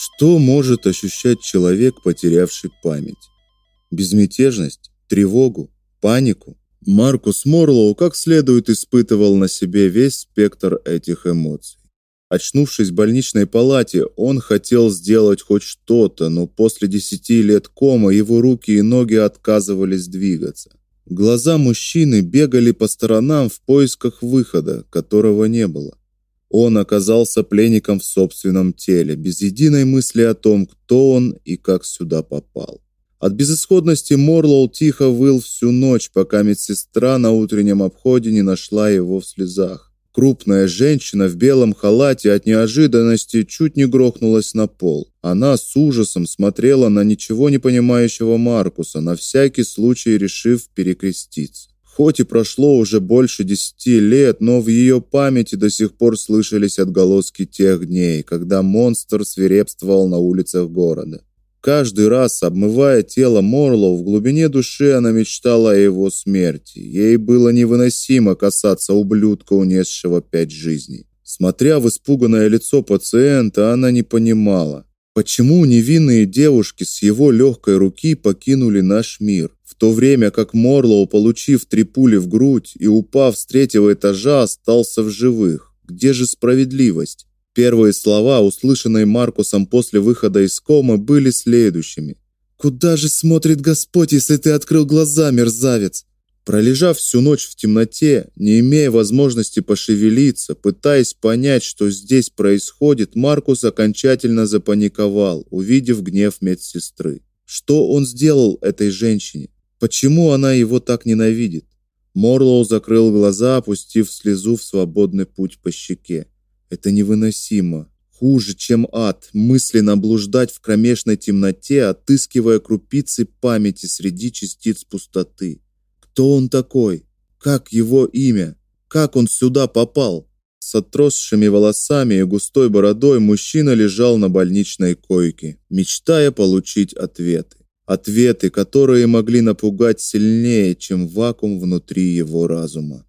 Что может ощущать человек, потерявший память? Безмятежность, тревогу, панику? Маркус Морлоу как следует испытывал на себе весь спектр этих эмоций. Очнувшись в больничной палате, он хотел сделать хоть что-то, но после десяти лет комы его руки и ноги отказывались двигаться. Глаза мужчины бегали по сторонам в поисках выхода, которого не было. Он оказался пленником в собственном теле, без единой мысли о том, кто он и как сюда попал. От безысходности Морлоу тихо выл всю ночь, пока медсестра на утреннем обходе не нашла его в слезах. Крупная женщина в белом халате от неожиданности чуть не грохнулась на пол. Она с ужасом смотрела на ничего не понимающего Маркуса, на всякий случай решив перекреститься. Хоть и прошло уже больше десяти лет, но в ее памяти до сих пор слышались отголоски тех дней, когда монстр свирепствовал на улицах города. Каждый раз, обмывая тело Морлоу, в глубине души она мечтала о его смерти. Ей было невыносимо касаться ублюдка, унесшего пять жизней. Смотря в испуганное лицо пациента, она не понимала, почему невинные девушки с его легкой руки покинули наш мир, в то время как Морлоу, получив три пули в грудь и упав с третьего этажа, остался в живых. Где же справедливость? Первые слова, услышанные Маркусом после выхода из комы, были следующими: "Куда же смотрит Господь, если ты открыл глаза, мерзавец?" Пролежав всю ночь в темноте, не имея возможности пошевелиться, пытаясь понять, что здесь происходит, Маркус окончательно запаниковал, увидев гнев медсестры. Что он сделал этой женщине? Почему она его так ненавидит? Морлоу закрыл глаза, опустив слезу в свободный путь по щеке. Это невыносимо. Хуже, чем ад, мысленно блуждать в кромешной темноте, отыскивая крупицы памяти среди частиц пустоты. Кто он такой? Как его имя? Как он сюда попал? С отросшими волосами и густой бородой мужчина лежал на больничной койке, мечтая получить ответы. Ответы, которые могли напугать сильнее, чем вакуум внутри его разума.